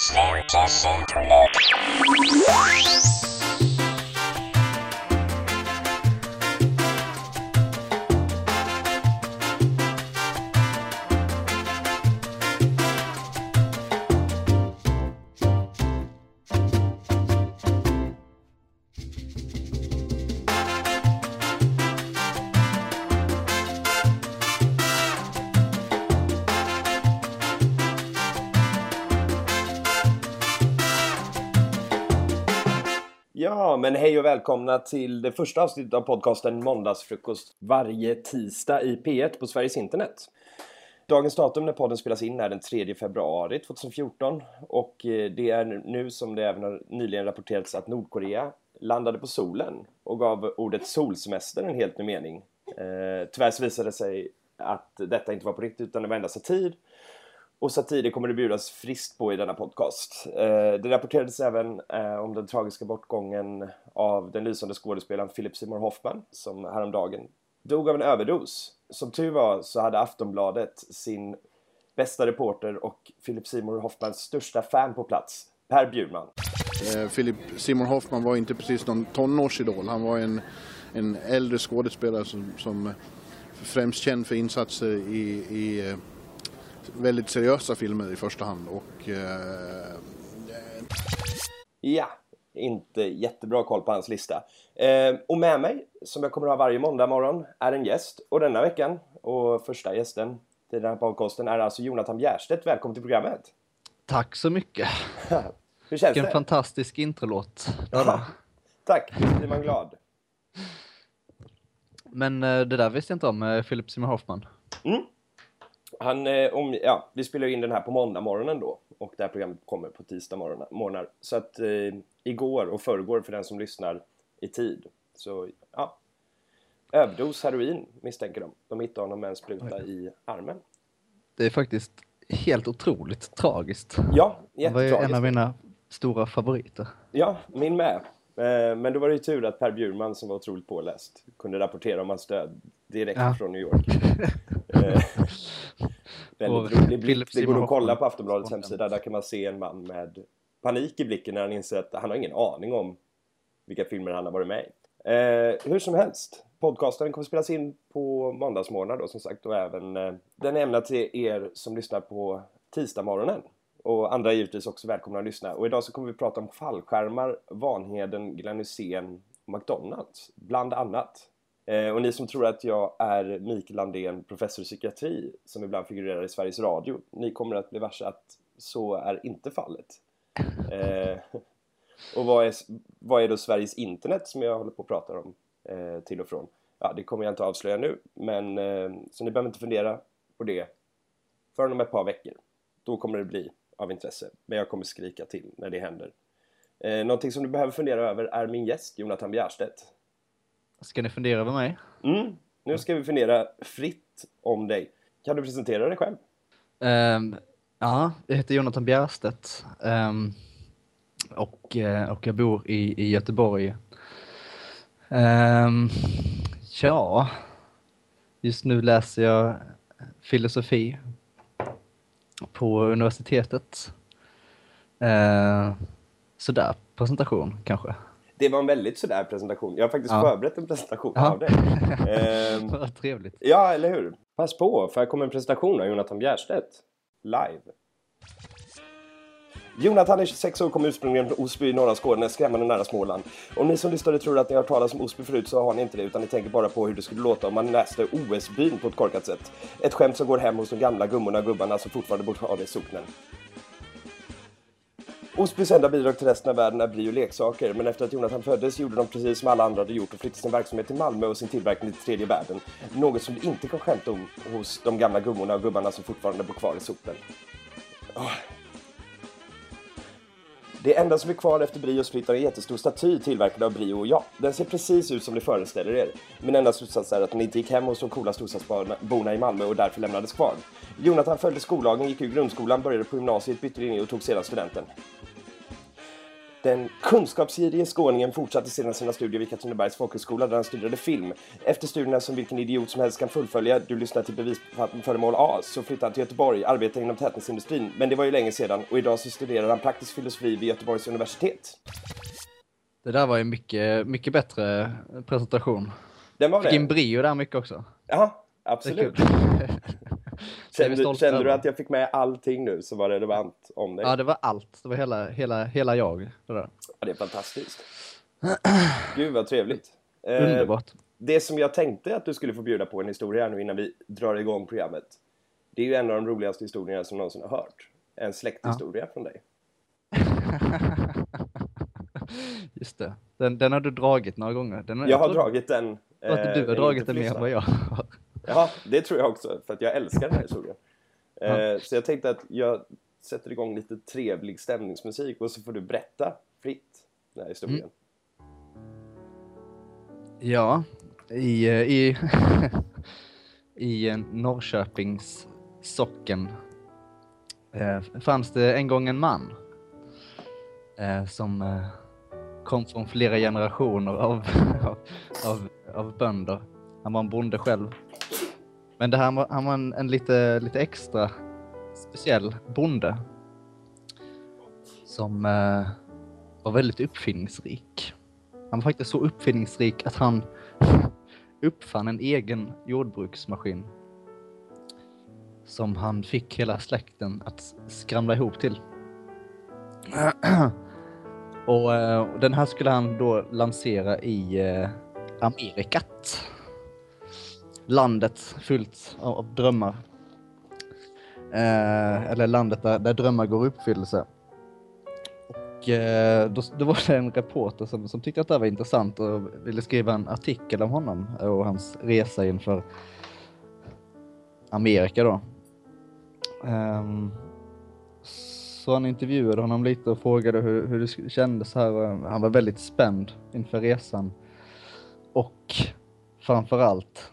Snärtas internet. Men hej och välkomna till det första avsnittet av podcasten Måndagsfrukost varje tisdag i P1 på Sveriges internet. Dagens datum när podden spelas in är den 3 februari 2014 och eh, det är nu som det även har nyligen rapporterats att Nordkorea landade på solen och gav ordet solsemester en helt ny mening. Eh, tyvärr så visade det sig att detta inte var på riktigt utan det var endast satir och satir kommer det bjudas friskt på i denna podcast. Eh, det rapporterades även eh, om den tragiska bortgången av den lysande skådespelaren Philip Seymour Hoffman som häromdagen dog av en överdos. Som tur var så hade Aftonbladet sin bästa reporter och Philip Seymour Hoffmans största fan på plats, Per Bjurman. Eh, Philip Seymour Hoffman var inte precis någon tonårsidol. Han var en, en äldre skådespelare som, som främst känd för insatser i, i väldigt seriösa filmer i första hand. Och, eh, Ja, inte jättebra koll på hans lista. Eh, och med mig, som jag kommer att ha varje måndag morgon, är en gäst. Och denna veckan, och första gästen till den här podcasten är alltså Jonathan Bjärstedt. Välkommen till programmet. Tack så mycket. Hur känns Vilken det? fantastisk introlåt. Ja, Tack, nu blir man glad. Men eh, det där visste jag inte om, eh, Philip Seymour Hoffman. Han, eh, om, ja, vi spelar in den här på måndag morgonen då och det här programmet kommer på tisdag morgon, morgnar. Så att eh, igår och förrgår för den som lyssnar i tid. Så ja, överdos heroin misstänker de. De hittade honom med en spruta i armen. Det är faktiskt helt otroligt tragiskt. Ja, Det var ju en jättetragiskt. av mina stora favoriter. Ja, min med. Eh, Men då var det ju tur att Per Bjurman som var otroligt påläst kunde rapportera om hans död direkt Ja. från New York. Eh, Väldigt rolig blick. Det går att kolla på Aftonbladets hemsida. Där kan man se en man med panik i blicken när han inser att han har ingen aning om vilka filmer han har varit med i. Eh, hur som helst, podcasten kommer spelas in på måndagsmorgnar då som sagt och även eh, den är ämnad till er som lyssnar på tisdagsmorgonen. Och andra är givetvis också välkomna att lyssna. Och idag så kommer vi prata om fallskärmar, Vanheden, Glenn Hysén och McDonalds, bland annat. Eh, och ni som tror att jag är Mikael Landén, professor i psykiatri, som ibland figurerar i Sveriges Radio, ni kommer att bli varse att så är inte fallet. Eh, och vad är, vad är då Sveriges internet som jag håller på att prata om eh, till och från? Ja, det kommer jag inte att avslöja nu, men eh, så ni behöver inte fundera på det förrän om ett par veckor. Då kommer det bli av intresse, men jag kommer skrika till när det händer. Eh, någonting som du behöver fundera över är min gäst, Jonathan Bjärstedt. Ska ni fundera över mig? Mm. Nu ska vi fundera fritt om dig. Kan du presentera dig själv? Ehm, ja, jag heter Jonathan Bjärstedt. ehm, och, eh, och jag bor i, i Göteborg. Um, ja, just nu läser jag filosofi på universitetet. Uh, sådär, presentation kanske. Det var en väldigt sådär presentation. Jag har faktiskt Ja. förberett en presentation Ja. av dig. Ehm, Vad trevligt. ja, eller hur? Pass på, för här kommer en presentation av Jonathan Bjärstedt. Live. Jonathan är 26 år och kommer ursprungligen från Osby i norra Skåne, skrämmande nära Småland. Om ni som lyssnare tror att ni har hört talas om Osby förut så har ni inte det, utan ni tänker bara på hur det skulle låta om man läste OS-byn på ett korkat sätt. Ett skämt som går hem hos de gamla gummorna och gubbarna som fortfarande bor kvar i socknen. Osbys enda bidrag till resten av världen är bly och leksaker, men efter att Jonathan föddes gjorde de precis som alla andra hade gjort och flyttade sin verksamhet till Malmö och sin tillverkning till tredje världen. Något som du inte kan skämta om hos de gamla gummorna och gubbarna som fortfarande bor kvar i sopen. Oh. Det enda som är kvar efter Brio flytt är en jättestor staty tillverkad av Brio och ja, den ser precis ut som ni föreställer er. Min enda slutsats är att den inte gick hem hos de coola storstadsborna i Malmö och därför lämnades kvar. Jonathan följde skollagen, gick ur grundskolan, började på gymnasiet, bytte linje och tog sedan studenten. Den kunskapsgirige skåningen fortsatte sedan sina studier vid Katrinebergs folkhögskola där han studerade film. Efter studierna som vilken idiot som helst kan fullfölja, du lyssnar till bevisföremål A, så flyttade han till Göteborg, arbetade inom tätningsindustrin. Men det var ju länge sedan och idag så studerar han praktisk filosofi vid Göteborgs universitet. Det där var ju mycket, mycket bättre presentation. Den var Fick det? in brio där mycket också. Ja, Det är absolut. Kände, kände du att jag fick med allting nu som var relevant om dig? Ja, det var allt. Det var hela, hela, hela jag. Det där. Ja, det är fantastiskt. Gud vad trevligt. Eh, Underbart. det som jag tänkte att du skulle få bjuda på en historia nu innan vi drar igång programmet. Det är ju en av de roligaste historierna som någonsin har hört. En släkthistoria från dig. Just det. Den, den har du dragit några gånger. Den, Jag har tror- dragit den. jag att eh, du har dragit den mer än vad jag har. Ja, det tror jag också. För att jag älskar den här historien. Eh. Så jag tänkte att jag sätter igång lite trevlig stämningsmusik och så får du berätta fritt den här historien. Mm. Ja, i, eh, i, i eh, Norrköpings socken eh, fanns det en gång en man eh, som eh, kom från flera generationer av, av, av, av bönder. Han var en bonde själv. Men det här var, han var en, en lite, lite extra speciell bonde som eh, var väldigt uppfinningsrik. Han var faktiskt så uppfinningsrik att han uppfann en egen jordbruksmaskin som han fick hela släkten att skramla ihop till. Och eh, den här skulle han då lansera i eh, Amerikat. Landet fullt av, av drömmar. Eh, eller landet där, där drömmar går i uppfyllelse. Och eh, då, då var det en reporter som, som tyckte att det här var intressant och ville skriva en artikel om honom och hans resa inför Amerika då. Eh, så han intervjuade honom lite och frågade hur, hur det kändes här. Han var väldigt spänd inför resan. Och framförallt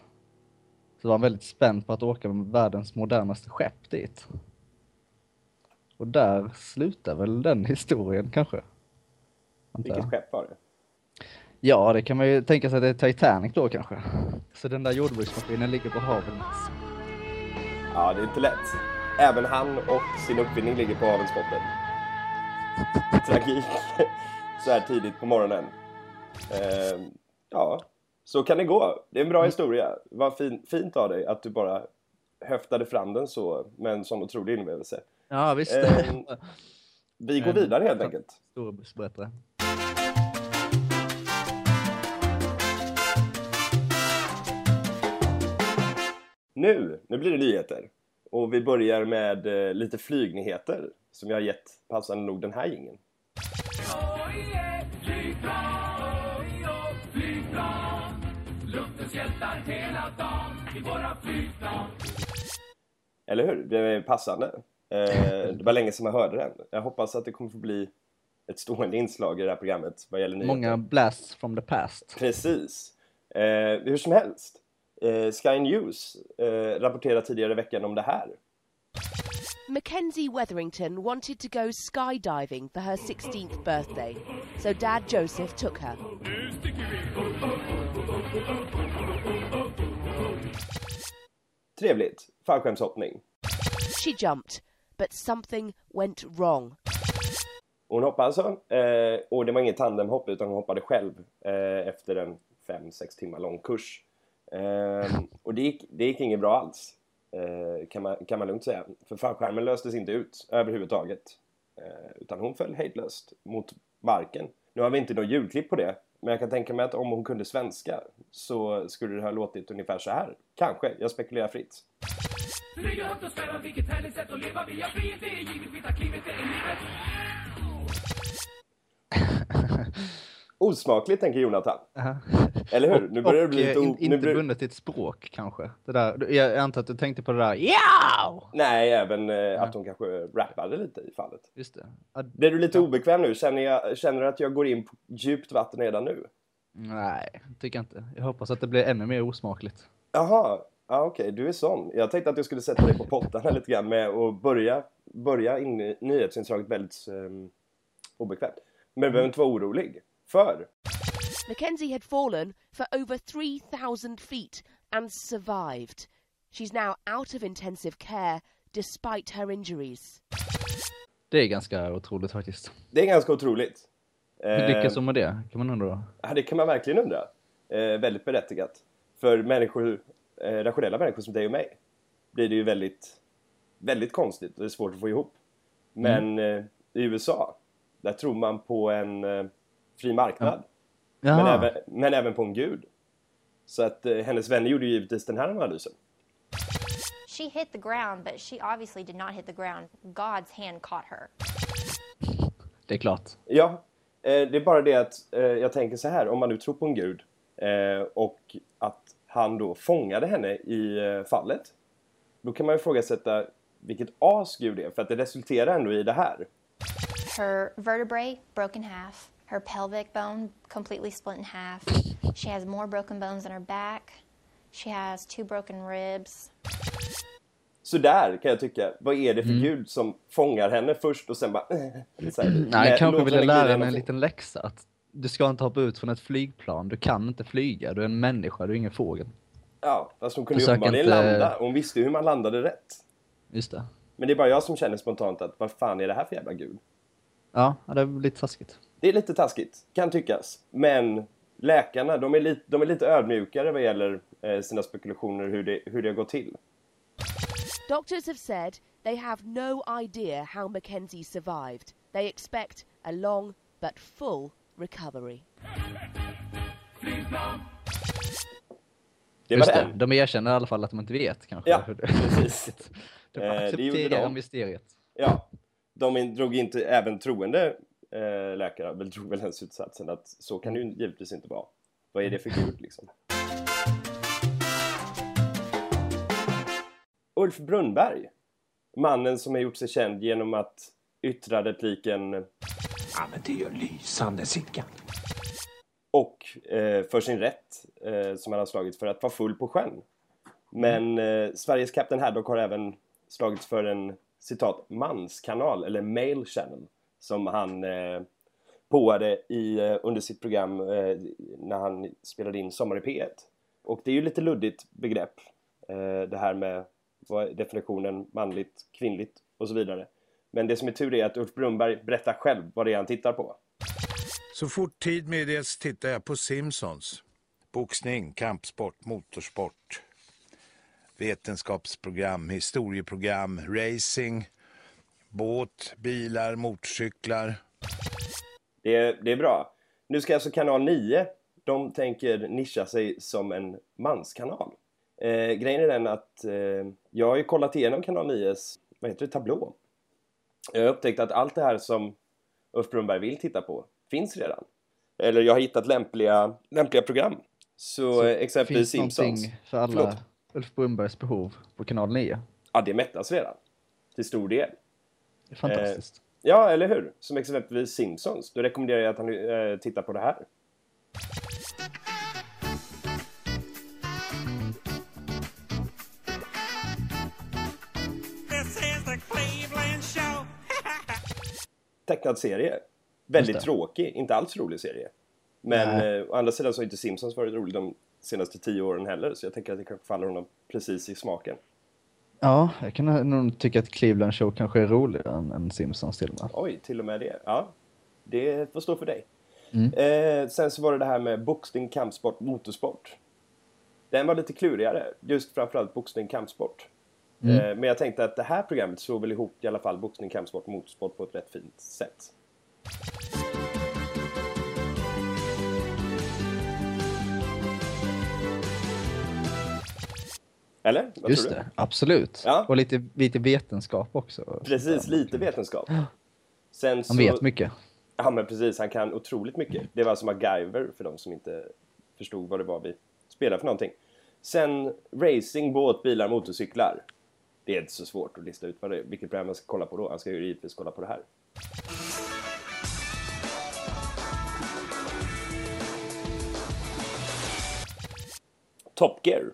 så var han väldigt spänd på att åka med världens modernaste skepp dit. Och där slutar väl den historien kanske. Vilket skepp var det? Ja, det kan man ju tänka sig att det är Titanic då kanske. Så den där jordbruksmaskinen ligger på havens... Ja, det är inte lätt. Även han och sin uppfinning ligger på havens botten. Tragik. Så här tidigt på morgonen. Eh, ja, så kan det gå. Det är en bra historia. Vad fin, fint av dig att du bara höftade fram den så med en sån otrolig inlevelse. Ja, visst. Ehm, Vi går En- vidare helt enkelt. Storebrordsberättare. Nu, nu blir det nyheter. Och vi börjar med eh, lite flygnyheter som jag har gett passande nog den här gingen. Eller hur? Det är passande. Eh, det var länge sedan man hörde den. Jag hoppas att det kommer få bli ett stående inslag i det här programmet vad gäller nyheter. Många blasts from the past. Precis. Eh, hur som helst. Eh, Sky News rapporterade tidigare i veckan om det här. Mackenzie Wetherington wanted to go skydiving for her 16th birthday, so Dad Joseph took her. Trevligt. Fallskärmshoppning. She jumped, but something went wrong. Hon hoppade alltså. Eh, och det var inget tandemhopp utan hon hoppade själv eh, efter en 5-6 timmar lång kurs. Eh, och det gick, det gick inget bra alls. Eh, kan, man, kan man lugnt säga. För fallskärmen löstes inte ut överhuvudtaget. Eh, utan hon föll hejdlöst mot marken. Nu har vi inte något ljudklipp på det. Men jag kan tänka mig att om hon kunde svenska så skulle det ha låtit ungefär så här. Kanske, jag spekulerar fritt. Flyga högt och sväva, vilket härligt sätt att leva. Vi har frihet, det är givet, vita klivet, det är livet. Osmakligt tänker Jonathan. Aha. Eller hur? Nu börjar det bli och, lite... eh, O- in, inte blir- bundet till ett språk kanske. Det där, jag antar att du tänkte på det där ja! Nej, även eh, att hon kanske rappade lite i fallet. Just det. Ja, Blir du lite obekväm nu? Känner, jag, känner du att jag går in på djupt vatten redan nu? nej, tycker jag inte. Jag hoppas att det blir ännu mer osmakligt. Jaha, ja, okej, du är sån. Jag tänkte att jag skulle sätta dig på pottarna lite grann med att börja, börja in nyhetsinslaget väldigt um, obekvämt. Men du behöver inte vara orolig. För Mackenzie had fallen for over 3,000 feet and survived. She's now out of intensive care despite her injuries. Det är ganska otroligt faktiskt. det är ganska otroligt. Hur lyckas de med det? Kan man undra. Ja, det kan man verkligen undra. Eh, väldigt berättigat. För människor, eh, rationella människor som dig och mig blir det ju väldigt, väldigt konstigt och det är svårt att få ihop. Men eh, i USA, där tror man på en eh, fri marknad. Men, Ja, även, men även på en gud. Så att eh, hennes vänner gjorde ju givetvis den här analysen. She hit the ground, but she obviously did not hit the ground. God's hand caught her. det är klart. Ja, eh, det är bara det att eh, jag tänker så här, om man nu tror på en gud eh, och att han då fångade henne i eh, fallet. Då kan man ju ifrågasätta vilket as Gud är, för att det resulterar ändå i det här. Her vertebrae broke in half. Her pelvic bone completely split in half. She has more broken bones in her back. She has two broken ribs. Så där kan jag tycka, vad är det för gud som fångar henne först och sen bara... så här, Nej, lä- kanske ville lära henne en någonting. liten läxa. Att du ska inte hoppa ut från ett flygplan. Du kan inte flyga. Du är en människa, du är ingen fågel. Ja, fast hon kunde ju Försök uppenbarligen inte- landa. Hon visste hur man landade rätt. Just det. Men det är bara jag som känner spontant att vad fan är det här för jävla gud? Ja, ja, det är lite taskigt. Det är lite taskigt, kan tyckas. Men läkarna, de är, lite, de är lite ödmjukare vad gäller eh, sina spekulationer hur det, hur det har gått till. Doctors have said they have no idea how Mackenzie survived. They expect a long but full recovery. Det var Just det. De erkänner i alla fall att de inte vet kanske. Ja, hur det- precis. De Eh, accepterar de. mysteriet. Ja, de drog inte, även troende eh, läkare väl, drog väl den slutsatsen att så kan det ju givetvis inte vara. Vad är det för gud liksom? Ulf Brunnberg, mannen som har gjort sig känd genom att yttra repliken Ja, men det är ju lysande, Sickan. och eh, för sin rätt eh, som han har slagits för att vara full på sjön. Men eh, Sveriges Captain Haddock har även slagits för en citat manskanal eller male channel som han eh, påade i, eh, under sitt program eh, när han spelade in Sommar i P1. Och det är ju lite luddigt begrepp eh, det här med vad definitionen manligt, kvinnligt och så vidare. Men det som är tur är att Ulf Brunnberg berättar själv vad det är han tittar på. Så fort tid medges tittar jag på Simpsons. Boxning, kampsport, motorsport, vetenskapsprogram, historieprogram, racing, båt, bilar, motorcyklar. Det är, det är bra. Nu ska alltså kanal 9, de tänker nischa sig som en manskanal. Eh, grejen är den att eh, jag har ju kollat igenom kanal 9s, vad heter det, tablå. Jag har upptäckt att allt det här som Ulf Brunnberg vill titta på finns redan. Eller jag har hittat lämpliga, lämpliga program. Så, eh, exempelvis Finns Simpsons. någonting för alla Förlåt. Ulf Brunnbergs behov på kanal 9? Ja, det mättas redan. Till stor del. Det är fantastiskt. Ja, eller hur? Som exempelvis Simpsons. Då rekommenderar jag att han eh, tittar på det här. Tecknad serie. Väldigt tråkig, inte alls rolig serie. Men eh, å andra sidan så har inte Simpsons varit rolig de senaste tio åren heller, så jag tänker att det kanske faller honom precis i smaken. Ja, jag kan nog tycka att Cleveland Show kanske är roligare än, än Simpsons till och med. Oj, till och med det. Ja, det får stå för dig. Mm. Eh, sen så var det det här med boxning, kampsport, motorsport. Den var lite klurigare, just framförallt boxning, kampsport. Mm. Eh, men jag tänkte att det här programmet slår väl ihop i alla fall boxning, kampsport motorsport på ett rätt fint sätt. Eller? Vad Just det, absolut. Ja. Och lite, lite vetenskap också. Precis, lite vetenskap. Sen så... Han vet mycket. Ja men precis, han kan otroligt mycket. Det var som MacGyver för de som inte förstod vad det var vi spelade för någonting. Sen racing, båt, bilar, motorcyklar. Det är inte så svårt att lista ut vad det är, vilket program man ska kolla på då. Han ska ju givetvis kolla på det här. Top Gear.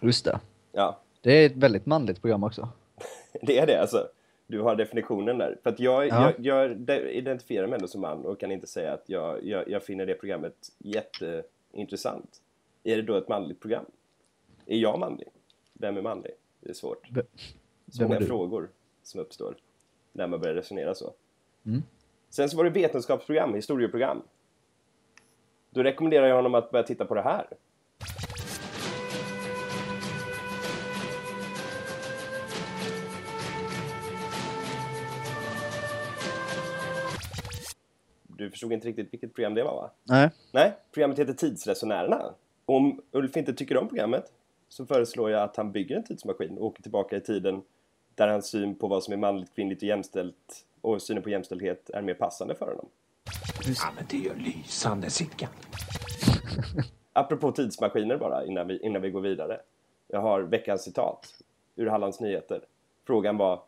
Just det. Ja, Det är ett väldigt manligt program också. det är det alltså. Du har definitionen där. För att jag, Ja. jag, jag de- identifierar mig ändå som man och kan inte säga att jag, jag, jag finner det programmet jätteintressant. Är det då ett manligt program? Är jag manlig? Vem är manlig? Det är svårt. V- Så många du? frågor som uppstår när man börjar resonera så. Mm. Sen så var det vetenskapsprogram, historieprogram. Då rekommenderar jag honom att börja titta på det här. Du förstod inte riktigt vilket program det var va? Nej. Nej, programmet heter Tidsresenärerna. Om Ulf inte tycker om programmet så föreslår jag att han bygger en tidsmaskin och åker tillbaka i tiden där hans syn på vad som är manligt, kvinnligt och jämställt och synen på jämställdhet är mer passande för honom. Ja, men det är ju lysande Sickan. Apropå tidsmaskiner bara innan vi, innan vi går vidare. Jag har veckans citat ur Hallands Nyheter. Frågan var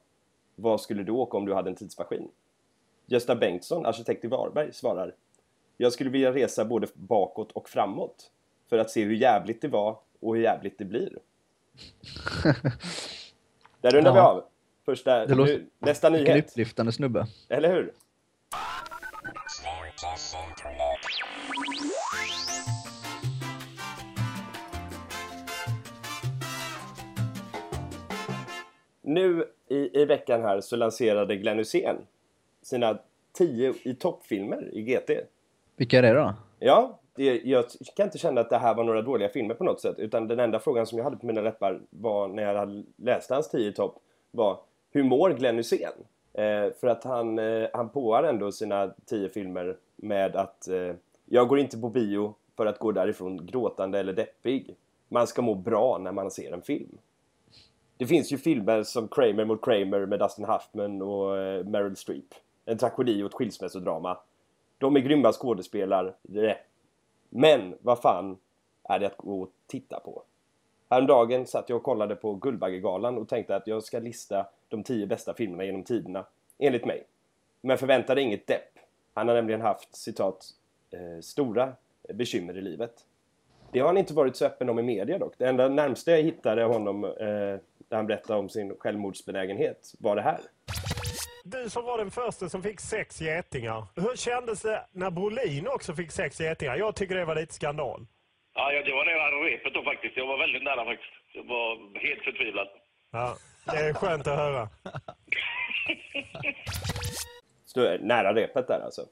Vad skulle du åka om du hade en tidsmaskin? Gösta Bengtsson, arkitekt i Varberg, svarar Jag skulle vilja resa både bakåt och framåt för att se hur jävligt det var och hur jävligt det blir. Där rundar vi Ja. av. Första, Det låter- nu, nästa Vilken nyhet. upplyftande snubbe. Eller hur? Nu i, i veckan här så lanserade Glenn Hysén sina 10 i toppfilmer i GT. Vilka är det då? Ja, det, jag kan inte känna att det här var några dåliga filmer på något sätt. Utan den enda frågan som jag hade på mina läppar var när jag hade läst hans 10 i topp var hur mår Glenn Hysén? Eh, för att han, eh, han påar ändå sina 10 filmer med att eh, jag går inte på bio för att gå därifrån gråtande eller deppig. Man ska må bra när man ser en film. Det finns ju filmer som Kramer mot Kramer med Dustin Hoffman och eh, Meryl Streep. En tragedi och ett skilsmässodrama. De är grymma skådespelare. Men vad fan är det att gå och titta på? Häromdagen satt jag och kollade på Guldbaggegalan och tänkte att jag ska lista de tio bästa filmerna genom tiderna, enligt mig. Men förväntade inget depp. Han har nämligen haft, citat, eh, stora bekymmer i livet. Det har han inte varit så öppen om i media dock. Det enda närmsta jag hittade honom eh, där han berättade om sin självmordsbenägenhet var det här. Du som var den första som fick sex getingar. Hur kändes det när Brolin också fick sex getingar? Jag tycker det var lite skandal. Ja, det var nära repet då faktiskt. Jag var väldigt nära faktiskt. Jag var helt förtvivlad. Ja, det är skönt att höra. Så nära repet där alltså.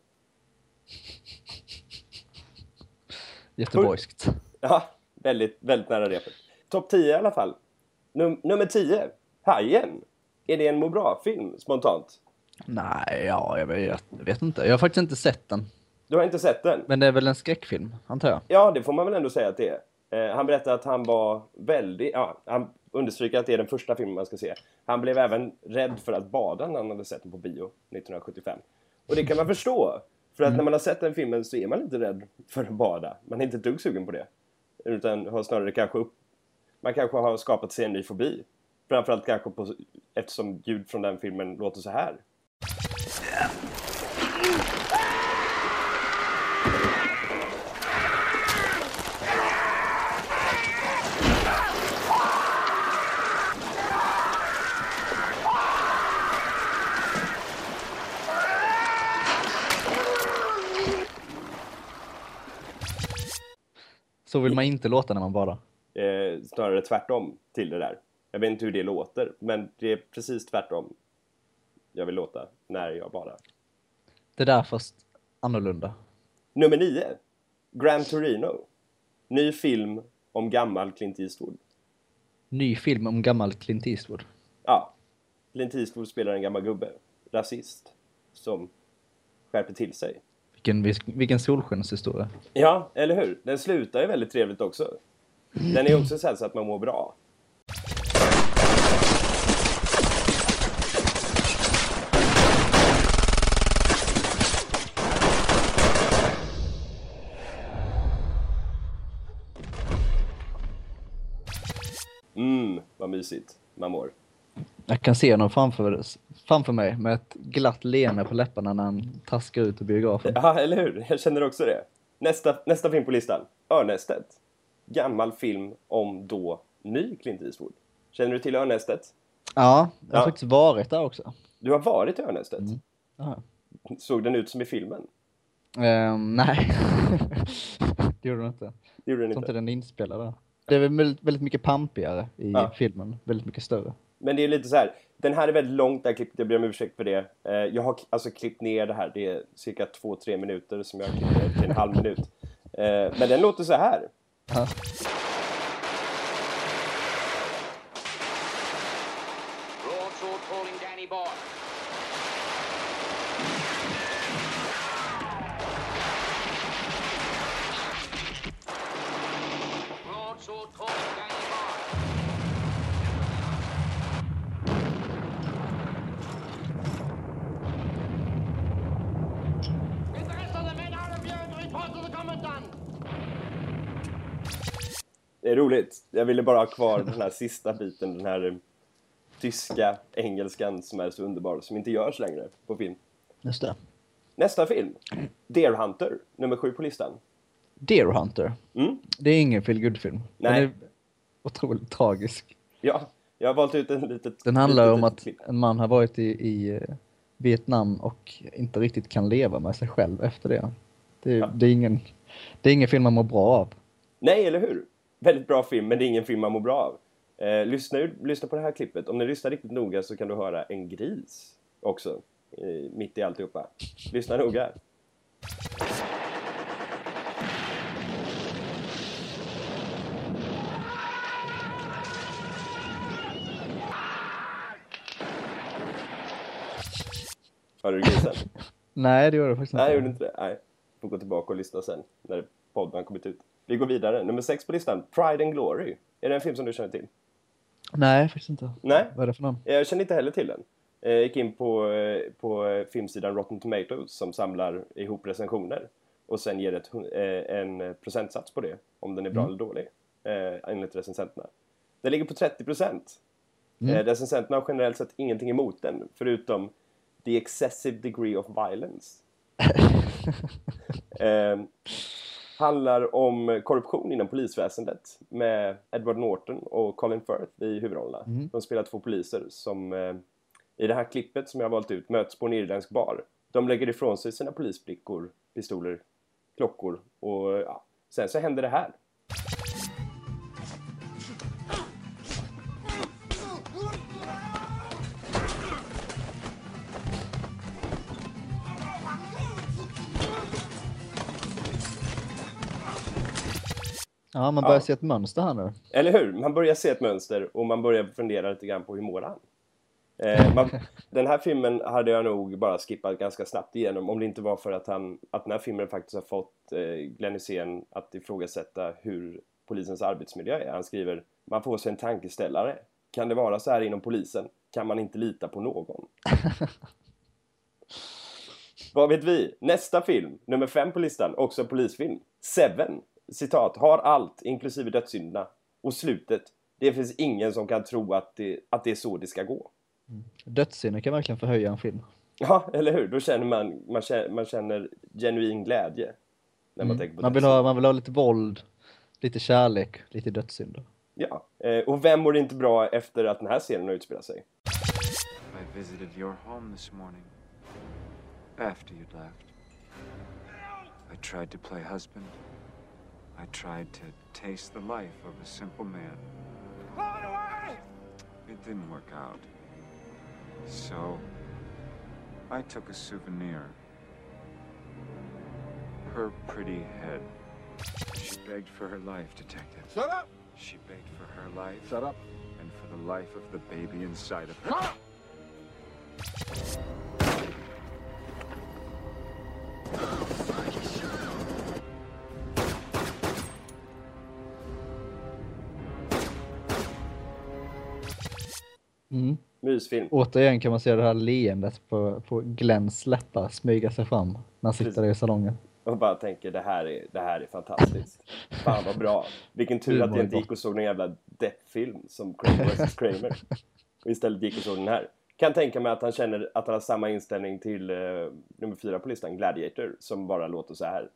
Göteborgskt. Ja, väldigt, väldigt nära repet. Topp 10 i alla fall. Num nummer 10, Hajen. Är det en må bra-film spontant? Nej, ja, jag vet, jag vet inte. Jag har faktiskt inte sett den. Du har inte sett den? Men det är väl en skräckfilm, antar jag? Ja, det får man väl ändå säga att det är. Eh, han berättade att han var väldigt, ja, han understryker att det är den första filmen man ska se. Han blev även rädd för att bada när han hade sett den på bio 1975. Och det kan man förstå. För att när man har sett den filmen så är man inte rädd för att bada. Man är inte dugg sugen på det. Utan har snarare kanske upp... Man kanske har skapat sig en ny fobi. Framförallt kanske på, eftersom ljud från den filmen låter så här. Så vill man inte låta när man badar. eh, snarare tvärtom till det där. Jag vet inte hur det låter, men det är precis tvärtom jag vill låta när jag badar. Det där fast annorlunda. Nummer 9. Gran Torino. Ny film om gammal Clint Eastwood. Ny film om gammal Clint Eastwood. Ja, Clint Eastwood spelar en gammal gubbe, rasist, som skärper till sig. Vilken, vilken solskenshistoria. Ja, eller hur? Den slutar ju väldigt trevligt också. Den är också så, så att man mår bra. Mm, vad mysigt man mår. Jag kan se honom framför, framför mig med ett glatt leende på läpparna när han taskar ut ur biografen. Ja, eller hur? Jag känner också det. Nästa, nästa film på listan. Örnästet. Gammal film om då ny Clint Eastwood. Känner du till Örnästet? Ja, jag har Ja. faktiskt varit där också. Du har varit i Örnästet? Ja. Såg den ut som i filmen? Ehm, nej, det gjorde den inte. Det gjorde den Jag tror inte. inte den är inspelad där. Det är väl väldigt, väldigt mycket pampigare i Ja. filmen, väldigt mycket större. Men det är lite så här. Den här är väldigt långt, det här klippet. Jag ber om ursäkt för det. Eh, Jag har alltså klippt ner det här. Det är cirka 2-3 minuter som jag har klippt ner till en halv minut. Eh, Men den låter så här. Ja. Broadsword calling Danny Boy. Broadsword calling Danny Boy. Get the rest of the men out of here and report to the commandant. Det är roligt. Jag ville bara ha kvar den här sista biten. Den här eh, tyska engelskan som är så underbar. Som inte görs längre på film. Just det. Nästa film. Deer Hunter. Nummer sju på listan. Deer Hunter. Mm. Det är ingen feel film Den är otroligt tragisk. Ja, jag har valt ut en litet... Den handlar litet, om att en man har varit i, i eh, Vietnam och inte riktigt kan leva med sig själv efter det. Det, är- Ja. det, är, ingen, det är ingen film man mår bra av. Nej, eller hur? Väldigt bra film, men det är ingen film man mår bra av. Eh, lyssna, lyssna på det här klippet. Om ni lyssnar riktigt noga så kan du höra en gris också. Eh, mitt i alltihopa. Lyssna noga. Hörde du grisen? Nej, det gör det faktiskt Nej, jag inte. gjorde inte det. Nej. Får gå tillbaka och lyssna sen när podden har kommit ut. Vi går vidare. Nummer sex på listan. Pride and Glory. Är det en film som du känner till? Nej, faktiskt inte. Nej. Vad är det för någon? Jag känner inte heller till den. Jag gick in på, eh, på eh, filmsidan Rotten Tomatoes som samlar ihop recensioner och sen ger ett, eh, en procentsats på det, om den är bra Mm. eller dålig, enligt recensenterna. Den ligger på 30 procent. Mm. Recensenterna har generellt sett ingenting emot den, förutom the excessive degree of violence. eh, handlar om korruption inom polisväsendet med Edward Norton och Colin Firth i huvudrollerna. Mm. De spelar två poliser som eh, i det här klippet som jag har valt ut möts på en irländsk bar. De lägger ifrån sig sina polisbrickor, pistoler, klockor och ja, sen så händer det här. Ja, man börjar Ja. se ett mönster här nu. Eller hur? Man börjar se ett mönster och man börjar fundera lite grann på hur mår han? Eh, man, den här filmen hade jag nog bara skippat ganska snabbt igenom om det inte var för att, han, att den här filmen faktiskt har fått eh, Glenn Hysén att ifrågasätta hur polisens arbetsmiljö är. Han skriver man får sig en tankeställare. Kan det vara så här inom polisen? Kan man inte lita på någon? Vad vet vi? Nästa film, nummer fem på listan, också en polisfilm. Seven, citat, har allt, inklusive dödssynderna. Och slutet, det finns ingen som kan tro att det, att det är så det ska gå. Dödssinne kan verkligen förhöja en film. Ja, eller hur? Då känner man, man känner, man känner genuin glädje. När man Mm. tänker på Man, vill dödssynder. ha, man vill ha lite våld, lite kärlek, lite dödssynder. Ja, eh, och vem mår inte bra efter att den här scenen har utspelat sig? I visited your home this morning. After you'd left. I tried to play husband. I tried to taste the life of a simple man. Blow It away! It didn't work out. So, I took a souvenir. Her pretty head. She begged for her life, Detective. Shut up! She begged for her life. Shut up. And for the life of the baby inside of her. Mm. Mysfilm. Återigen kan man se det här leendet på, på Glenns läppar smyga sig fram när han sitter där i salongen. Och bara tänker det här är, det här är fantastiskt. Fan vad bra. Vilken tur att jag inte gick och såg någon jävla deppfilm som Kramer Kramer. Och istället gick och såg den här. Kan tänka mig att han känner att han har samma inställning till eh, nummer fyra på listan, Gladiator, som bara låter så här.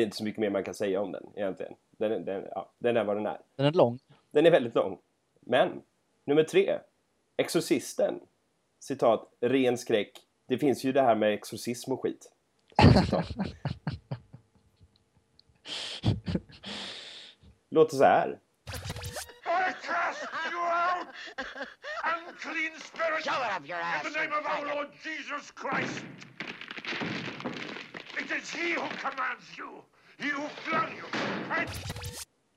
Det är inte så mycket mer man kan säga om den egentligen. Den, är- den, ja, den är vad den är. Den är lång. Den är väldigt lång. Men, nummer tre. Exorcisten. Citat, ren skräck. Det finns ju det här med exorcism och skit. Låter så här. I cast you out, unclean spirit! Shove it up your ass, In the name of our. Lord Jesus Christ! It is he who commands you! He who flung you! I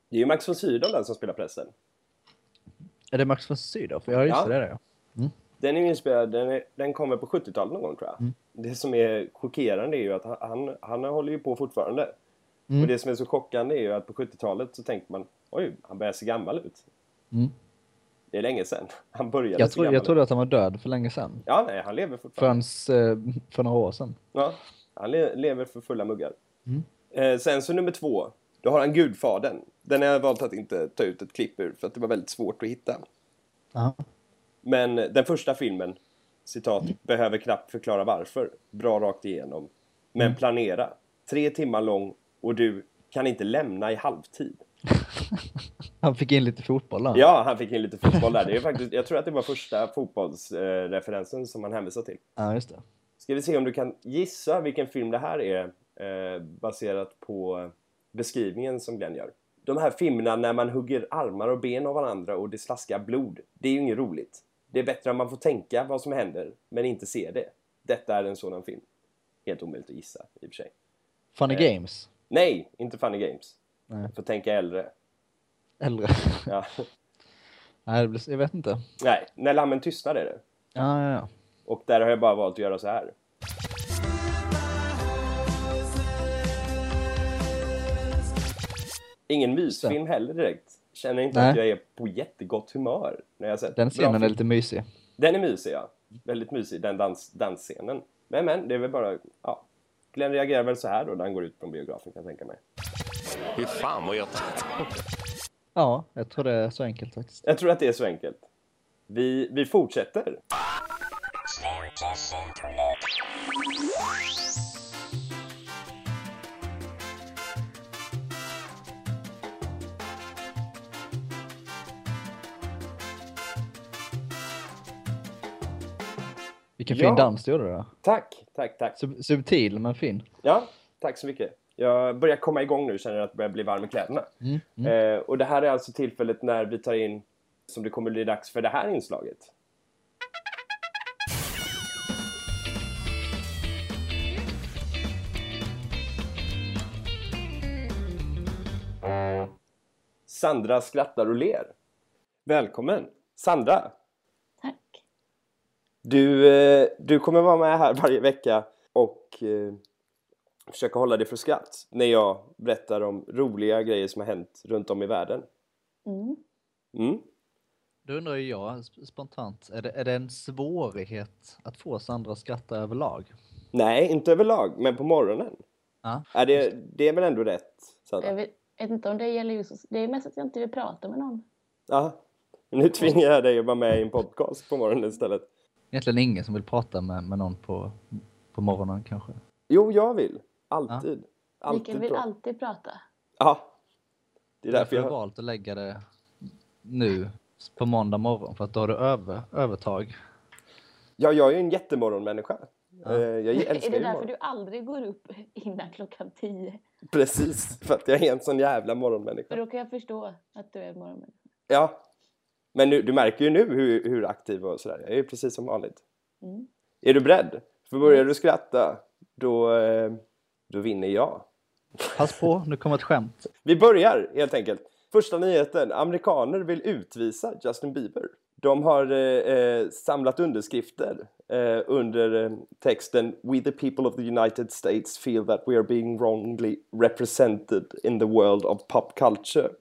Det är ju Max von Sydow den som spelar prästen. Är det Max von Sydow? Ja, just Ja. det. det är det. ja. Den är inspelad, den, är, den kommer på 70-talet någon gång tror jag. Det som är chockerande är ju att han, han, han håller ju på fortfarande. Mm. Och det som är så chockande är ju att på 70-talet så tänkte man oj, han börjar se gammal ut. Mm. Det är länge sedan. Han började Jag, tro, gammal jag trodde att han var död för länge sedan. Ja, nej, han lever fortfarande. Förrän eh, för några år sedan. Ja, han le, lever för fulla muggar. Mm. Eh, sen så nummer två, då har han Gudfadern. Den har jag valt att inte ta ut ett klipp ur för att det var väldigt svårt att hitta. Ja. Men den första filmen, citat, behöver knappt förklara varför. Bra rakt igenom. Men Mm. planera. Tre timmar lång och du kan inte lämna i halvtid. Han fick in lite fotboll där. Ja, han fick in lite fotboll där. Det är faktiskt, jag tror att det var första fotbollsreferensen som han hänvisade till. Ja, just det. Ska vi se om du kan gissa vilken film det här är eh, baserat på beskrivningen som Glenn gör. De här filmerna när man hugger armar och ben av varandra och det slaskar blod. Det är ju inget roligt. Det är bättre om man får tänka vad som händer men inte se det. Detta är en sådan film. Helt omöjligt att gissa i och för sig. Funny Eh. Games. Nej, inte Funny Games. Nej. Får tänka äldre. Äldre. Ja. Nej, jag vet inte. Nej, När lammen tystnar är det. Ja, ja, ja. Och där har jag bara valt att göra så här. Ingen mysfilm heller direkt. Känner inte Nej. att jag är på jättegott humör när jag sett Den bra scenen är lite mysig. Den är mysig ja. Väldigt mysig, den dans, dansscenen. Men men, det är väl bara, ja. Glenn reagerar väl så här då när han går ut från biografen kan jag tänka mig. Fy fan vad jag Ja, jag tror det är så enkelt faktiskt. Jag tror att det är så enkelt. Vi, vi fortsätter. Vilken Ja. fin dans du gjorde då. Tack, tack, tack. Sub- subtil men fin. Ja, tack så mycket. Jag börjar komma igång nu, känner att det börjar bli varm i kläderna. Mm, mm. Eh, och det här är alltså tillfället när vi tar in, som det kommer bli dags för det här inslaget. Sandra skrattar och ler. Välkommen! Sandra! Tack. Du, eh, du kommer vara med här varje vecka och eh, försöka hålla dig för skratt när jag berättar om roliga grejer som har hänt runt om i världen. Mm. Mm. Då undrar ju jag sp- spontant, är det, är det en svårighet att få Sandra att skratta överlag? Nej, inte överlag, men på morgonen. Ja. Är det, det är väl ändå rätt, Sandra? Jag vet, vet inte om det gäller just... Det är mest att jag inte vill prata med någon. Ja. Nu tvingar jag dig att vara med i en podcast på morgonen istället. Egentligen ingen som vill prata med, med någon på, på morgonen kanske. Jo, jag vill. Alltid. Alltid Mikael vill prata. alltid prata. Ja. Det är Därför därför har jag jag... valt att lägga det nu på måndag morgon för att då har du över, övertag. Ja, jag är ju en jättemorgonmänniska. Eh, Jag är älskar det ju därför morgon. du aldrig går upp innan klockan tio? Precis, för att jag är en sån jävla morgonmänniska. Då kan jag förstå att du är en morgonmänniska. Ja. Men nu, du märker ju nu hur, hur aktiv och sådär. Jag är ju precis som vanligt. Mm. Är du beredd? För börjar du skratta, då, eh, då vinner jag. Pass på, nu kommer ett skämt. Vi börjar helt enkelt. Första nyheten. Amerikaner vill utvisa Justin Bieber. De har eh, eh, samlat underskrifter eh, under eh, texten We the people of the United States feel that we are being wrongly represented in the world of pop culture.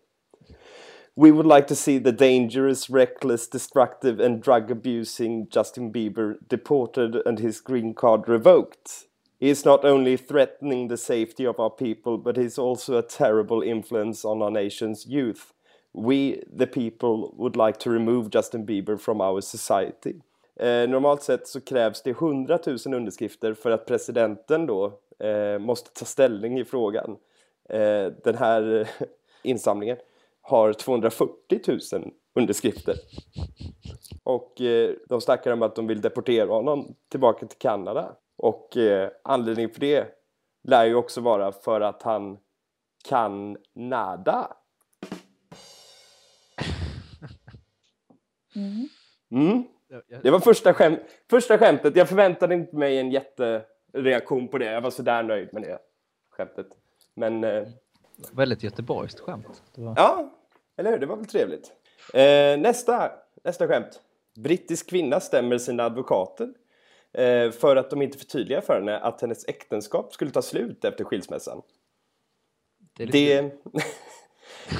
We would like to see the dangerous, reckless, destructive, and drug abusing Justin Bieber deported and his green card revoked. He is not only threatening the safety of our people, but he's also a terrible influence on our nation's youth. We, the people, would like to remove Justin Bieber from our society. Eh, normalt sett så krävs det 100 000 underskrifter för att presidenten då eh, måste ta ställning i frågan. Eh, den här insamlingen har 240 000 underskrifter. Och eh, de snackar om att de vill deportera honom tillbaka till Kanada. Och eh, anledningen för det lär ju också vara för att han kan nada. Mm. Det var första, skäm första skämtet. Jag förväntade inte mig en jättereaktion på det. Jag var sådär nöjd med det skämtet. Men... Eh, Väldigt göteborgskt skämt. Var... Ja, eller hur? Det var väl trevligt. Eh, nästa, nästa skämt. Brittisk kvinna stämmer sina advokater eh, för att de inte förtydligar för henne att hennes äktenskap skulle ta slut efter skilsmässan. Det Det,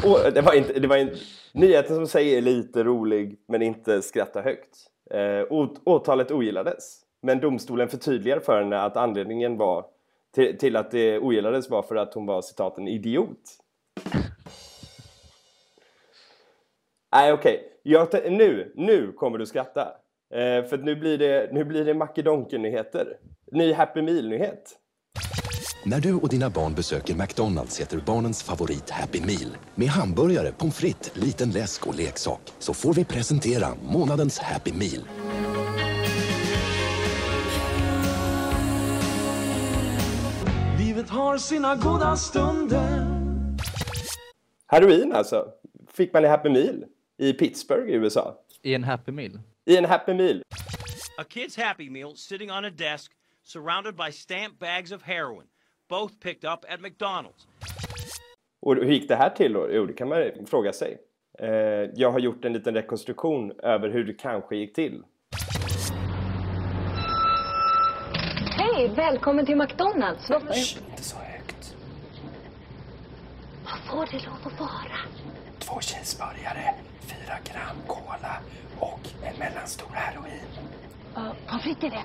det var inte, det var en, nyheten som säger är lite rolig men inte skratta högt. Eh, åtalet ogillades. Men domstolen förtydligar för henne att anledningen var till, till att det ogillades var för att hon var citat en idiot. Nej okej, Okay. nu, nu kommer du skratta. Eh, för nu blir det, nu blir det Makedonken-nyheter. Ny Happy Meal-nyhet. När du och dina barn besöker McDonalds heter barnens favorit Happy Meal. Med hamburgare, pommes frites, liten läsk och leksak så får vi presentera månadens Happy Meal. Livet har sina goda stunder Heroin alltså. Fick man i Happy Meal i Pittsburgh i USA. I en Happy Meal. I en Happy Meal. A kid's Happy Meal sitting on a desk surrounded by stamped bags of heroin, both picked up at McDonald's. Och hur gick det här till då? Jo, det kan man fråga sig. Eh, jag har gjort en liten rekonstruktion över hur det kanske gick till. Hej, välkommen till McDonalds. Vad inte så högt. Vad får det lov att vara? Två cheeseburgare, fyra gram cola och en mellanstor heroin. Uh, Pommes frites är det.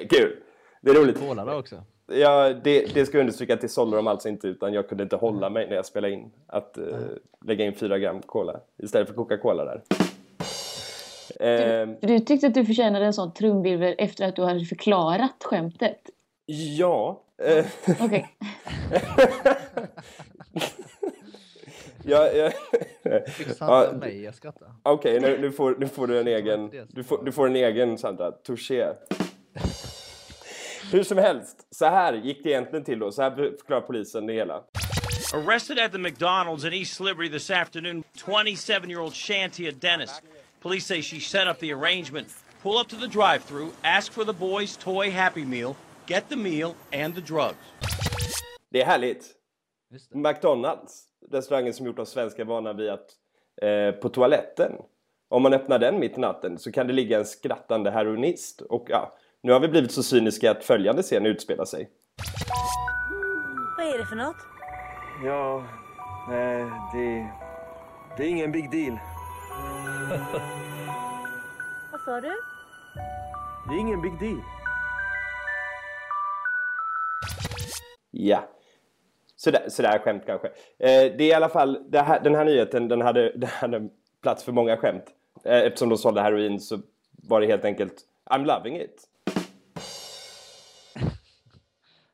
Eh, Kul! Det är roligt. Cola då också. Ja, det, det ska jag understryka att det sålde de alltså inte utan jag kunde inte hålla mig när jag spelade in. Att eh, lägga in fyra gram cola istället för Coca-Cola där. Eh, För du tyckte att du förtjänade en sån trumvirvel efter att du hade förklarat skämtet. ja. Eh, Okej. ja, ja. Mig att skratta? Okej, nu, nu, får, nu får du en egen, du får, du får en egen Sandra, touché. Hur som helst, så här gick det egentligen till då. Så här förklarar polisen det hela. Arrested at the McDonald's in East Liberty this afternoon, 27 year old Shantia Dennis. Police say she set up the arrangement. Pull up to the drive through, ask for the boys' toy Happy Meal, get the meal and the drugs. Det är härligt. McDonalds, restaurangen som gjort oss svenskar vana vid att eh, på toaletten, om man öppnar den mitt i natten så kan det ligga en skrattande heroinist. Och ja, nu har vi blivit så cyniska att följande scen utspelar sig. Vad är det för något? Ja, nej, det, det är ingen big deal. Vad sa du? Det är ingen big deal. Ja. Sådär, sådär skämt kanske. Eh, det är i alla fall, det här, den här nyheten den hade, den hade plats för många skämt. Eh, eftersom de sålde heroin så var det helt enkelt I'm loving it.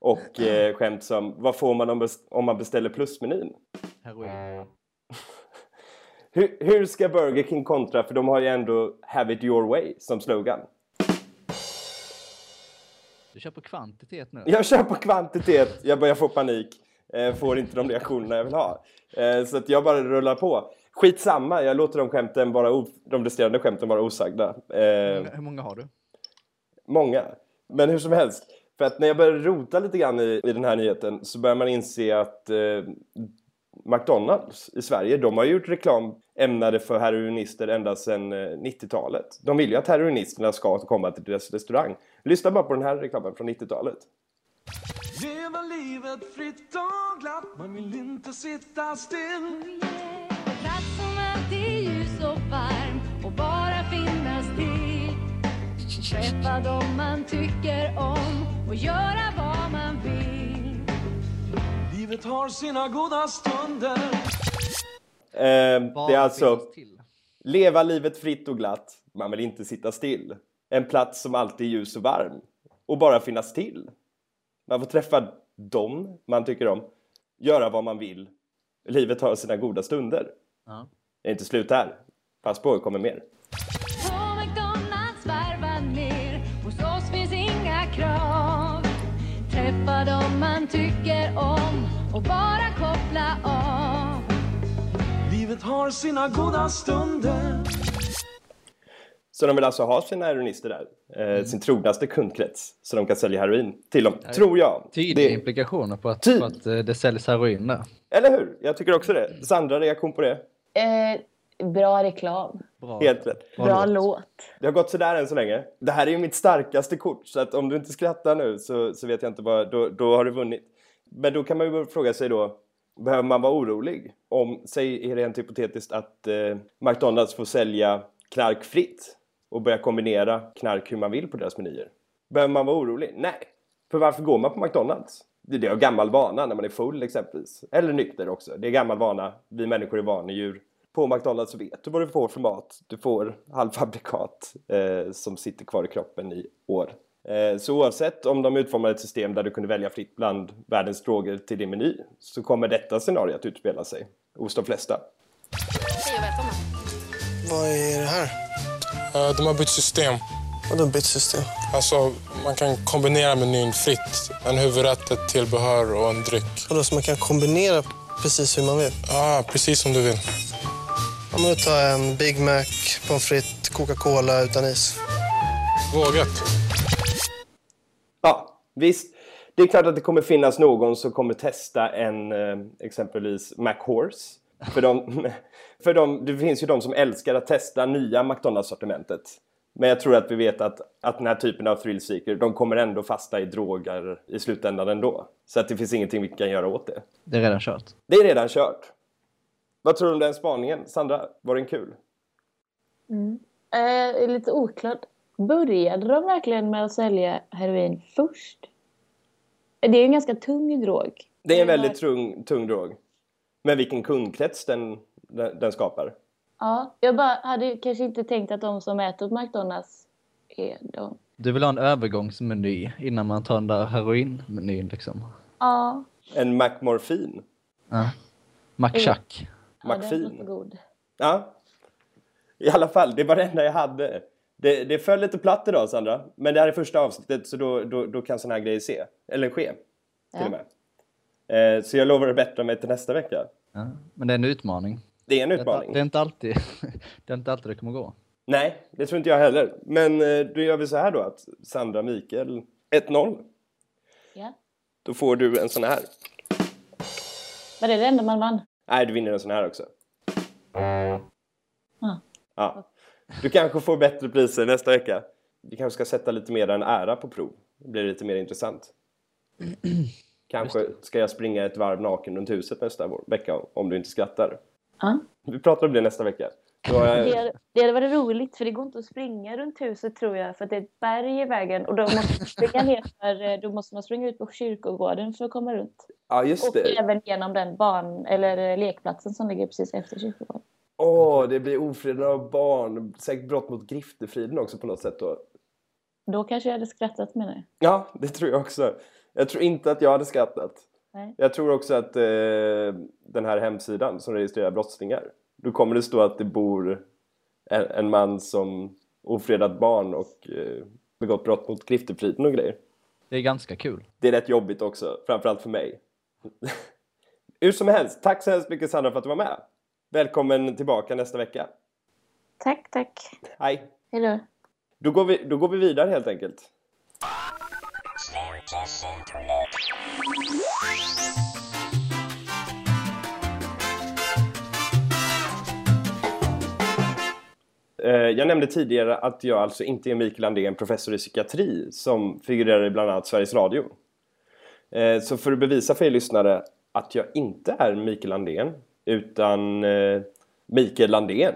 Och eh, skämt som, vad får man om, om man beställer plusmenyn? Heroin. Hur, hur ska Burger King kontra? För de har ju ändå Have it your way som slogan. Du kör på kvantitet nu. Jag kör på kvantitet, jag börjar få panik. Eh, får inte de reaktionerna jag vill ha. Eh, så att jag bara rullar på. Skitsamma, jag låter de skämten vara de resterande skämten vara osagda. Eh, Hur många har du? många. Men hur som helst. För att när jag började rota lite grann i, i den här nyheten så börjar man inse att eh, McDonalds i Sverige, de har gjort reklam ämnade för heroinister ända sedan eh, 90-talet. De vill ju att heroinisterna ska komma till deras restaurang. Lyssna bara på den här reklamen från 90-talet. Leva livet fritt och glatt Man vill inte sitta still Träffa dem man tycker om och göra vad man vill. Livet har sina goda stunder Eh, det är alltså leva livet fritt och glatt. Man vill inte sitta still. En plats som alltid är ljus och varm. Och bara finnas till. Man får träffa dem man tycker om. göra vad man vill. Livet har sina goda stunder. Ja. Det är inte slut här. Pass på, det kommer mer. Träffa dem man tycker om och bara koppla av Livet har sina goda stunder Så de vill alltså ha sina heroinister där. Eh, Sin trognaste kundkrets. Så de kan sälja heroin till dem, tror jag. Tydliga Det- implikationer på att, Ty- på att eh, det säljs heroin där. Eller hur? Jag tycker också det. Sandra, reaktion på det? Eh, bra reklam. Bra. Helt rätt. Bra låt. Det har gått sådär än så länge. Det här är ju mitt starkaste kort, så att om du inte skrattar nu så, så vet jag inte vad, då, då har du vunnit. Men då kan man ju fråga sig då, behöver man vara orolig? Om, säg rent hypotetiskt att eh, McDonalds får sälja knark fritt och börja kombinera knark hur man vill på deras menyer. Behöver man vara orolig? Nej. För varför går man på McDonalds? Det det är av gammal vana när man är full exempelvis. Eller nykter också. Det är gammal vana. Vi människor är vanedjur. På McDonalds så vet du vad du får för mat. Du får halvfabrikat eh, som sitter kvar i kroppen i år. Eh, så oavsett om de utformar ett system där du kunde välja fritt bland världens droger till din meny så kommer detta scenario att utspela sig hos de flesta. Hej och välkomna. Vad är det här? Eh, De har bytt system. Vadå bytt system? Alltså, man kan kombinera menyn fritt. En huvudrätt, ett tillbehör och en dryck. Vadå, så man kan kombinera precis hur man vill? Ja, precis som du vill. Ja, men då tar jag en Big Mac, pommes frites, Coca-Cola utan is. Vågat. Ja, visst. Det är klart att det kommer finnas någon som kommer testa en eh, exempelvis McHorse. För, de, för de, det finns ju de som älskar att testa nya McDonalds-sortimentet. Men jag tror att vi vet att, att den här typen av thrillseeker, de kommer ändå fasta i droger i slutändan ändå. Så att det finns ingenting vi kan göra åt det. Det är redan kört. Det är redan kört. Vad tror du om den spaningen? Sandra, var den kul? Mm. Eh, lite oklart. Började de verkligen med att sälja heroin först? Det är ju en ganska tung drog. Det är en väldigt tung, tung drog. Men vilken kundkrets den, den, den skapar. Ja, jag bara hade kanske inte tänkt att de som äter på McDonalds är de. Du vill ha en övergångsmeny innan man tar den där heroinmenyn liksom. Ja, En McMorfin. Ja. McChuck. Ja McFin. god. Ja. I alla fall, det var det enda jag hade. Det, det föll lite platt idag Sandra. Men det här är första avsnittet så då, då, då kan såna här grejer se. Eller ske. Till Ja. och med. Eh, så jag lovar att bättra mig till nästa vecka. Ja. Men det är en utmaning. Det är en utmaning. Det är inte alltid det, är inte alltid det kommer gå. Nej, det tror inte jag heller. Men eh, då gör vi så här då att Sandra Mikael 1-0. Ja. Då får du en sån här. Var det det enda man vann? Nej, du vinner en sån här också. Ja. Ja. Du kanske får bättre priser nästa vecka. Vi kanske ska sätta lite mer en ära på prov. Det blir lite mer intressant. Kanske ska jag springa ett varv naken runt huset nästa vecka om du inte skrattar. Ja. Vi pratar om det nästa vecka. Det, hade- det hade varit roligt för det går inte att springa runt huset tror jag för att det är ett berg i vägen och då måste man springa ner för, då måste man springa ut på kyrkogården för att komma runt. Ja, just och det. även genom den barn eller lekplatsen som ligger precis efter kyrkogården. Åh, det blir ofredande av barn. Säkert brott mot griftefriden också på något sätt då. Då kanske jag hade skrattat med det. Ja, det tror jag också. Jag tror inte att jag hade skrattat. Nej. Jag tror också att eh, den här hemsidan som registrerar brottslingar, då kommer det stå att det bor en, en man som ofredat barn och eh, begått brott mot griftefriden och grejer. Det är ganska kul. Det är rätt jobbigt också, framförallt för mig. Hur som helst, tack så hemskt mycket Sandra för att du var med. Välkommen tillbaka nästa vecka. Tack, tack. Hej! Hej då. Då går vi, då går vi vidare helt enkelt. Jag nämnde tidigare att jag alltså inte är Mikael Andén, professor i psykiatri som figurerar i bland annat Sveriges Radio. Eh, Så för att bevisa för er lyssnare att jag inte är Mikael Andén utan eh, Mikael Landén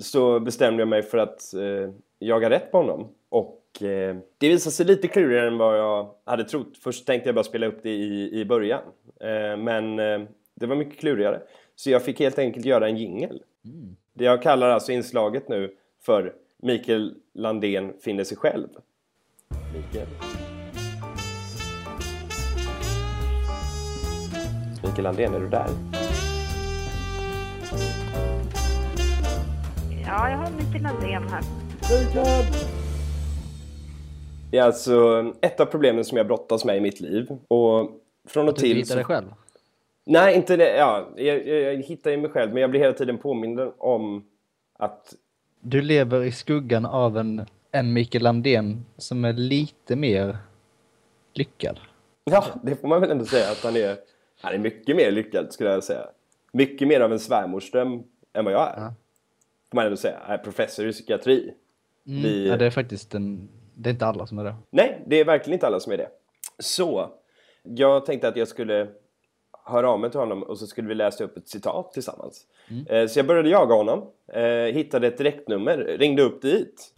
så bestämde jag mig för att eh, jaga rätt på honom. Och eh, det visade sig lite klurigare än vad jag hade trott. Först tänkte jag bara spela upp det i, i början. Eh, men eh, det var mycket klurigare. Så jag fick helt enkelt göra en jingel. Det jag kallar alltså inslaget nu för Mikael Landén finner sig själv. Mikael. Mikael Landén, är du där? Ja, jag har Mikael Landén här. Det är alltså ett av problemen som jag brottas med i mitt liv. Och från och Du till... hittar dig själv? Nej, inte det. Ja, jag, jag, jag hittar ju mig själv, men jag blir hela tiden påmind om att... Du lever i skuggan av en, en Mikael Landén som är lite mer lyckad. Ja, det får man väl ändå säga att han är... Han är mycket mer lyckad, skulle jag säga. Mycket mer av en svärmorsdröm än vad jag är. Får man ändå säga. Jag är professor i psykiatri. Mm. Vi- Ja, det är faktiskt en... Det är inte alla som är det. Nej, det är verkligen inte alla som är det. Så, jag tänkte att jag skulle höra av mig till honom och så skulle vi läsa upp ett citat tillsammans. Eh, Så jag började jaga honom, eh, hittade ett direktnummer, ringde upp dit.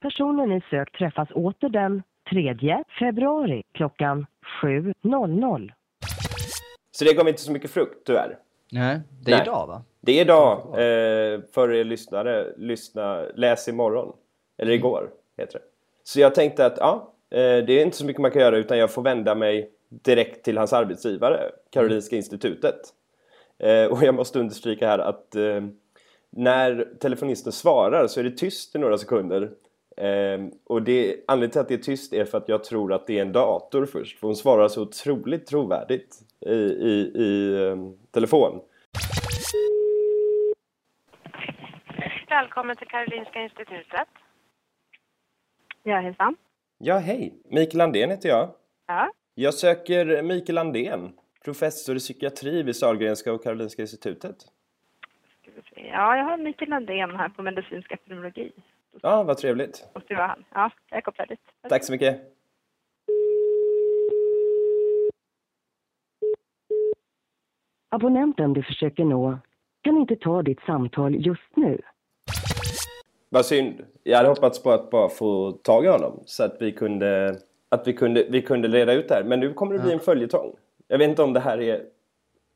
Personen ni sökt träffas åter den 3 februari klockan 7.00. Så det gav inte så mycket frukt, tyvärr. Nej, det är Nej. idag va? Det är idag, eh, för er lyssnare, lyssna, läs imorgon. Eller igår, heter det. Så jag tänkte att, ja, det är inte så mycket man kan göra utan jag får vända mig direkt till hans arbetsgivare, Karolinska institutet. Eh, och jag måste understryka här att eh, när telefonisten svarar så är det tyst i några sekunder. Eh, och det, anledningen till att det är tyst är för att jag tror att det är en dator först. För hon svarar så otroligt trovärdigt i, i, i eh, telefon. Välkommen till Karolinska institutet. Ja, hejsan. Ja, hej! Mikael Landén heter jag. Ja. Jag söker Mikael Landén, professor i psykiatri vid Sahlgrenska och Karolinska institutet. Ja, jag har Mikael Landén här på medicinsk epidemiologi. Ja, vad trevligt. Måste ju vara han. Ja, jag kopplar dit. Tack så mycket. Abonnenten du försöker nå kan inte ta ditt samtal just nu. Vad synd. Jag hade hoppats på att bara få tag i honom så att vi kunde, att vi kunde, vi kunde reda ut det här. Men nu kommer det bli en följetong. Jag vet inte om det här är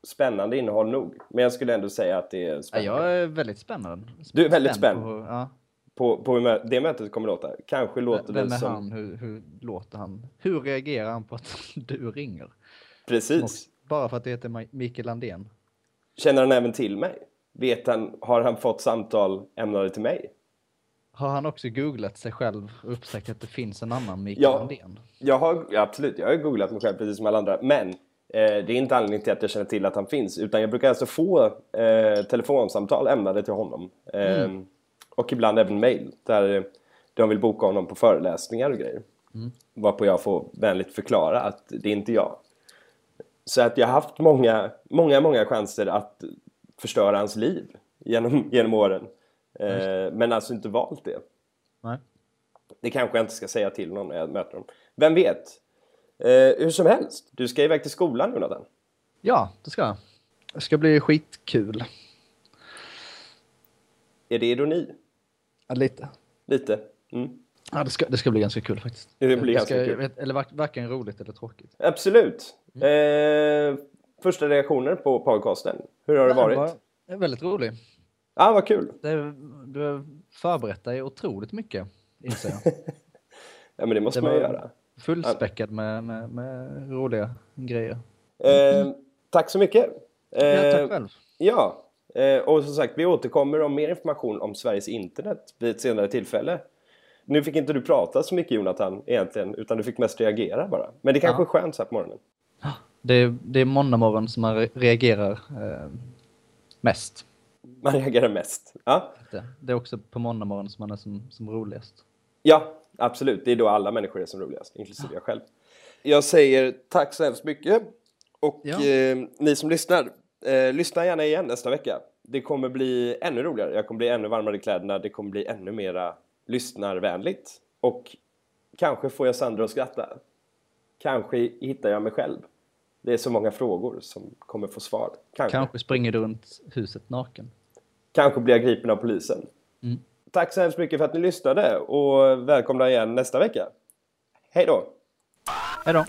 spännande innehåll nog. Men jag skulle ändå säga att det är Ja, spännande. jag är väldigt spännande. Du är väldigt Spänd. På, ja. På, på hur det mötet kommer låta. Kanske låter Vem det som... han? Hur, hur låter han? Hur reagerar han på att du ringer? Precis. Bara för att det heter Mikael Landén. Känner han även till mig? Vet han, har han fått samtal ämnade till mig? Har han också googlat sig själv och upptäckt att det finns en annan Mikael Ja, Landén? jag har, ja, absolut, jag har googlat mig själv precis som alla andra. Men eh, det är inte anledningen till att jag känner till att han finns. Utan jag brukar alltså få eh, telefonsamtal ämnade till honom. Eh, Mm. Och ibland även mail. Där de vill boka honom på föreläsningar och grejer. Mm. Varpå jag får vänligt förklara att det är inte jag. Så att jag har haft många, många, många chanser att förstöra hans liv genom, genom åren. Eh, men alltså inte valt det. Nej. Det kanske jag inte ska säga till någon när jag möter dem. Vem vet? Eh, hur som helst, du ska iväg till skolan Jonathan. Ja, det ska jag. Det ska bli skitkul. Är det ironi? Ja, lite. Lite? Mm. Ja, det ska, det ska bli ganska kul faktiskt. Det blir ganska ska, kul. vet- Eller var- varken roligt eller tråkigt. Absolut. Eh, första reaktioner på podcasten. Hur har det Nej, varit? var- Det är väldigt rolig. Ja, ah, vad kul. Det du har förberett dig otroligt mycket, inser jag. Ja, men det måste Det man ju göra. Fullspäckad med, med, med roliga grejer. Eh, tack så mycket. Eh, Ja, tack själv. Ja, eh, och som sagt, vi återkommer om mer information om Sveriges internet vid ett senare tillfälle. Nu fick inte du prata så mycket Jonathan egentligen, utan du fick mest reagera bara. Men det kanske Ja. är skönt så här på morgonen. Det är, det är måndag morgon som man re- reagerar eh, mest. Man reagerar mest. Ja. Det, är också på måndag morgon som man är som, som roligast. Ja, absolut. Det är då alla människor är som roligast, inklusive jag själv. Jag säger tack så hemskt mycket. Och Ja. eh, ni som lyssnar, eh, lyssna gärna igen nästa vecka. Det kommer bli ännu roligare. Jag kommer bli ännu varmare i kläderna. Det kommer bli ännu mera lyssnarvänligt. Och kanske får jag Sandra att skratta. Kanske hittar jag mig själv. Det är så många frågor som kommer få svar. Kanske. Kanske springer du runt huset naken. Kanske blir jag gripen av polisen. Mm. Tack så hemskt mycket för att ni lyssnade och välkomna igen nästa vecka. Hej då! Hej då!